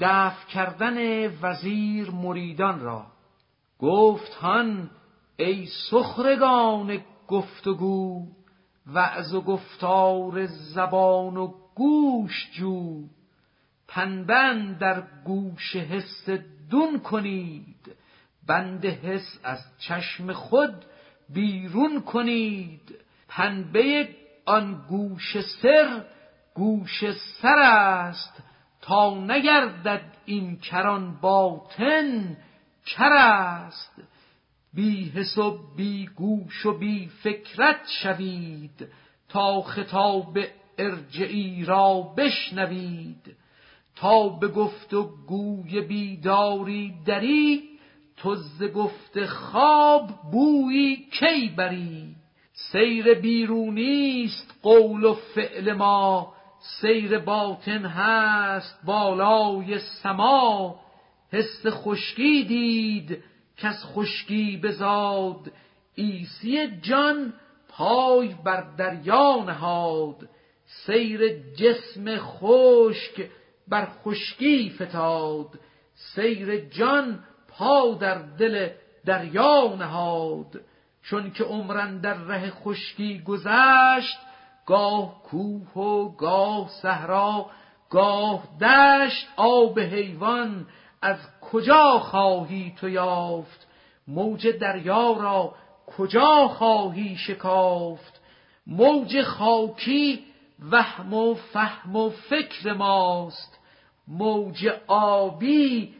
دفع کردن وزیر مریدان را. گفت هان ای سخرگان گفتگو وعظ و گفتار زبان و گوش جو. پنبند در گوش حس دون کنید بند حس از چشم خود بیرون کنید. پنبه آن گوش سر گوش سر است. تا نگردد این کران باطن کر است؟ بی حس و بی گوش و بی فکرت شوید تا خطاب ارجعی را بشنوید. تا به گفت و گوی بیداری دری تو ز گفت خواب بویی کی بری؟ سیر بیرونی است قول و فعل ما سیر باطن هست بالای سما. حس خشکی دید کس خشکی بزاد عیسی جان پای بر دریا نهاد. سیر جسم خشک بر خشکی فتاد. سیر جان پا در دل دریا نهاد. چون که عمرن در ره خشکی گذشت گاه کوه و گاه صحرا گاه دشت آب حیوان از کجا خواهی تو یافت؟ موج دریا را کجا خواهی شکافت؟ موج خاکی وهم و فهم و فکر ماست. موج آبی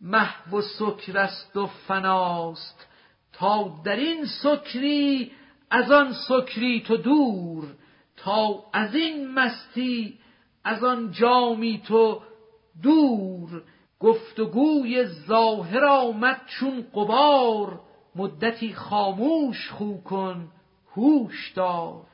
محو و سکر است و فناست. تا در این سکری از آن سکری تو دور. تا از این مستی از آن جامی تو دور گفتگوی ظاهر آمد چون قبار مدتی خاموش خو کن هوش دار.